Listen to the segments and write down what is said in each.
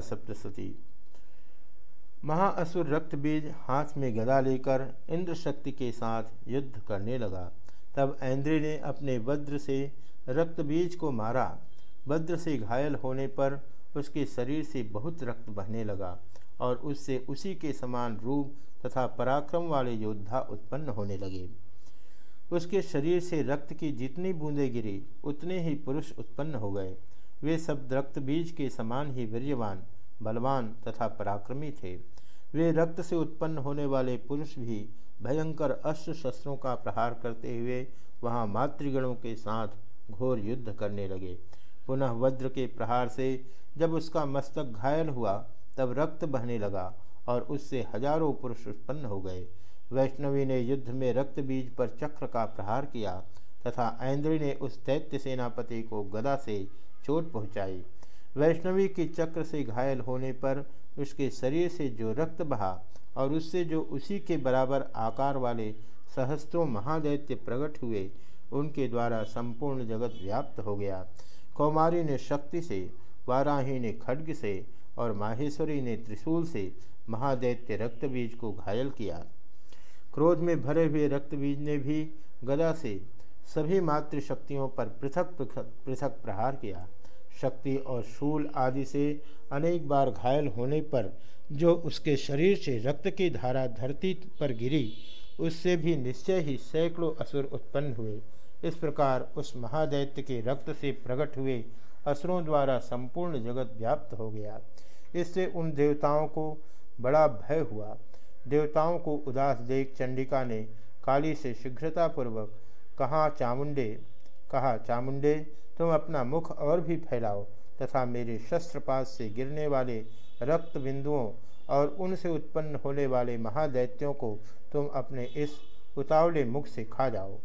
सप्तशती। महाअसुर रक्त बीज हाथ में गदा लेकर इंद्र शक्ति के साथ युद्ध करने लगा। तब ऐन्द्री ने अपने वज्र से रक्त बीज को मारा। वज्र से घायल होने पर उसके शरीर से बहुत रक्त बहने लगा और उससे उसी के समान रूप तथा पराक्रम वाले योद्धा उत्पन्न होने लगे। उसके शरीर से रक्त की जितनी बूंदें गिरी, उतने ही पुरुष उत्पन्न हो गए। वे सब रक्त बीज के समान ही वीर्यवान, बलवान तथा पराक्रमी थे। वे रक्त से उत्पन्न होने वाले पुरुष भी भयंकर अस्त्र शस्त्रों का प्रहार करते हुए वहाँ मातृगणों के साथ घोर युद्ध करने लगे। पुनः वज्र के प्रहार से जब उसका मस्तक घायल हुआ, तब रक्त बहने लगा और उससे हज़ारों पुरुष उत्पन्न हो गए। वैष्णवी ने युद्ध में रक्त बीज पर चक्र का प्रहार किया तथा ऐन्द्री ने उस दैत्य सेनापति को गदा से चोट पहुँचाई। वैष्णवी के चक्र से घायल होने पर उसके शरीर से जो रक्त बहा और उससे जो उसी के बराबर आकार वाले सहस्त्रों महादैत्य प्रकट हुए, उनके द्वारा संपूर्ण जगत व्याप्त हो गया। कौमारी ने शक्ति से, वाराही ने खड्ग से और माहेश्वरी ने त्रिशूल से महादैत्य रक्तबीज को घायल किया। क्रोध में भरे हुए रक्तबीज ने भी गदा से सभी मातृशक्तियों पर पृथक पृथक पृथक प्रहार किया। शक्ति और शूल आदि से अनेक बार घायल होने पर जो उसके शरीर से रक्त की धारा धरती पर गिरी, उससे भी निश्चय ही सैकड़ों असुर उत्पन्न हुए। इस प्रकार उस महादैत्य के रक्त से प्रकट हुए असुरों द्वारा संपूर्ण जगत व्याप्त हो गया। इससे उन देवताओं को बड़ा भय हुआ। देवताओं को उदास देख चंडिका ने काली से शीघ्रतापूर्वक कहा चामुंडे कहा चामुंडे, तुम अपना मुख और भी फैलाओ तथा मेरे शस्त्रपात से गिरने वाले रक्त बिंदुओं और उनसे उत्पन्न होने वाले महादैत्यों को तुम अपने इस उतावले मुख से खा जाओ।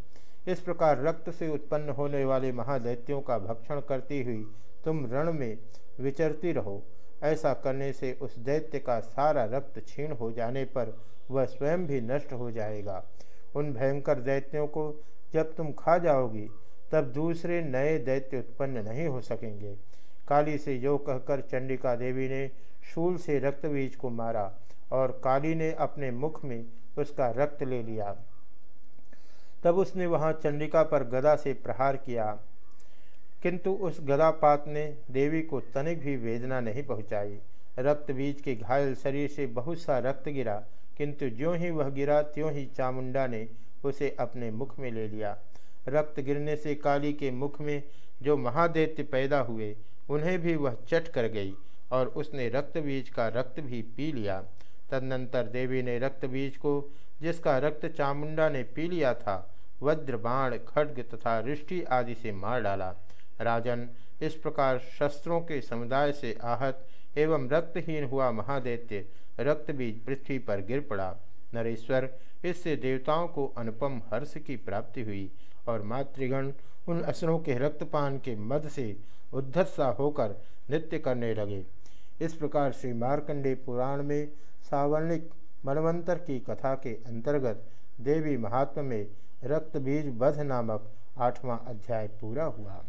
इस प्रकार रक्त से उत्पन्न होने वाले महादैत्यों का भक्षण करती हुई तुम रण में विचरती रहो। ऐसा करने से उस दैत्य का सारा रक्त क्षीण हो जाने पर वह स्वयं भी नष्ट हो जाएगा। उन भयंकर दैत्यों को जब तुम खा जाओगी, तब दूसरे नए दैत्य उत्पन्न नहीं हो सकेंगे। काली से यो कहकर चंडिका देवी ने शूल से रक्तबीज को मारा और काली ने अपने मुख में उसका रक्त ले लिया। तब उसने वहाँ चंडिका पर गदा से प्रहार किया। किंतु उस गदापात ने देवी को तनिक भी वेदना नहीं पहुंचाई। रक्त बीज के घायल शरीर से बहुत सा रक्त गिरा, किंतु ज्यों ही वह गिरा, त्यों ही चामुंडा ने उसे अपने मुख में ले लिया। रक्त गिरने से काली के मुख में जो महादैत्य पैदा हुए, उन्हें भी वह चट कर गई और उसने रक्त बीज का रक्त भी पी लिया। तदनंतर देवी ने रक्त बीज को, जिसका रक्त चामुंडा ने पी लिया था, वज्र, बाण, खड्ग तथा रिष्टि आदि से मार डाला। राजन इस प्रकार शस्त्रों के समुदाय से आहत एवं रक्तहीन हुआ महादैत्य रक्त बीज पृथ्वी पर गिर पड़ा। नरेश्वर, इससे देवताओं को अनुपम हर्ष की प्राप्ति हुई और मातृगण उन असुरों के रक्तपान के मद से उद्धत्सा होकर नृत्य करने लगे। इस प्रकार श्री मार्कंडे पुराण में सावर्णिक मनवंतर की कथा के अंतर्गत देवी महात्मा में रक्त बीज बध नामक आठवां अध्याय पूरा हुआ।